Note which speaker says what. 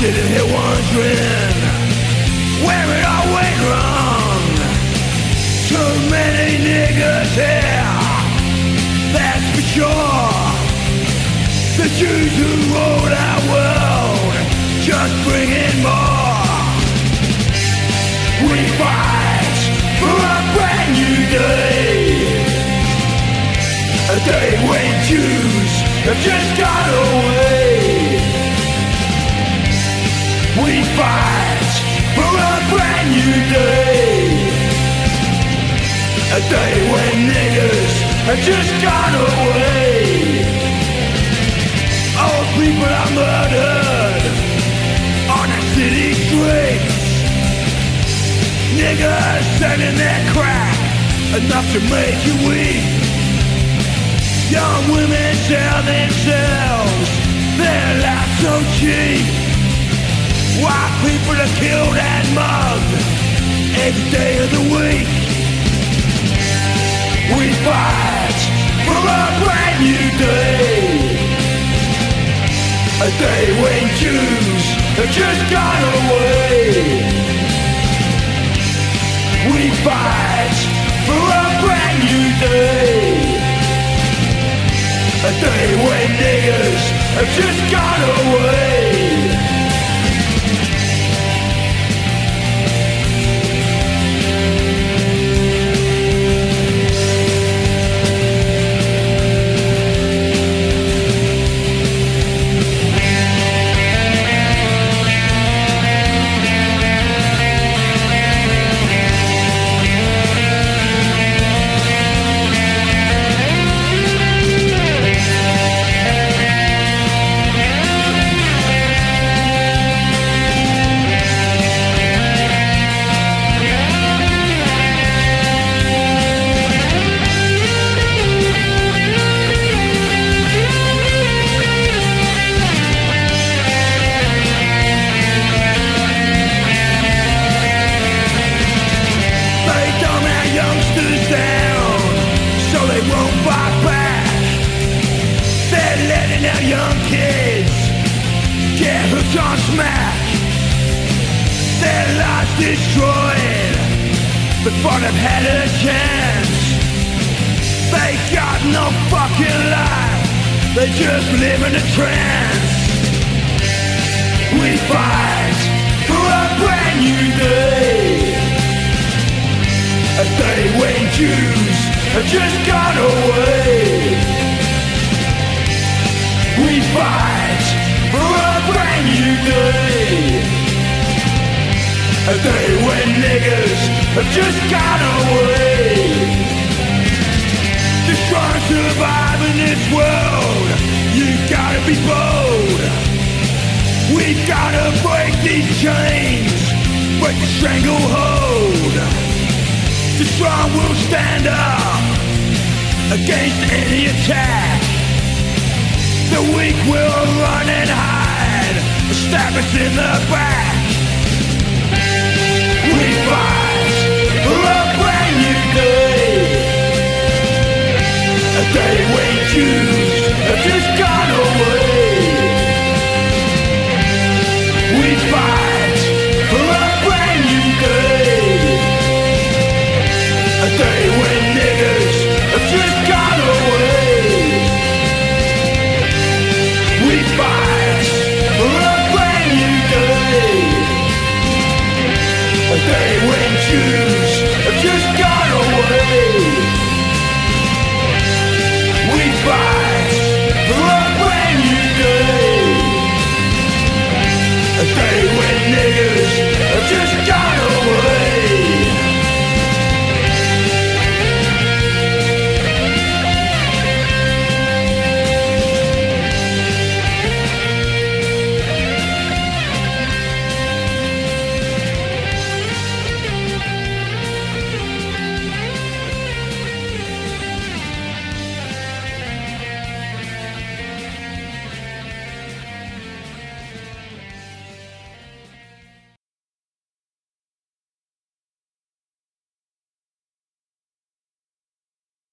Speaker 1: sitting here wondering where it all went wrong. Too many niggas here, that's for sure. The Jews who rule our world just bring in more. We fight for a brand new day. A day when Jews have just got away. New day. A day when niggas have just gone away. Old people are murdered on the city streets. Niggas selling their crack enough to make you weep. Young women sell themselves, their lives so cheap. While people are killed and mugged every day of the week. We fight for a brand new day. A day when Jews have just gone away. We fight for a brand new day. A day when niggers have just gone away. So they won't fight back. They're letting our young kids get hooked on smack. Their lives destroyed before they've had a chance. They got no fucking life. They just live in a trance. We fight A day when Jews have just gone away. We fight for a brand new day. A day when niggas have just gone away. To try and survive in this world, you gotta be bold. We gotta break these chains, break the stranglehold. The strong will stand up against any attack. The weak will run and hide, stab us in the back.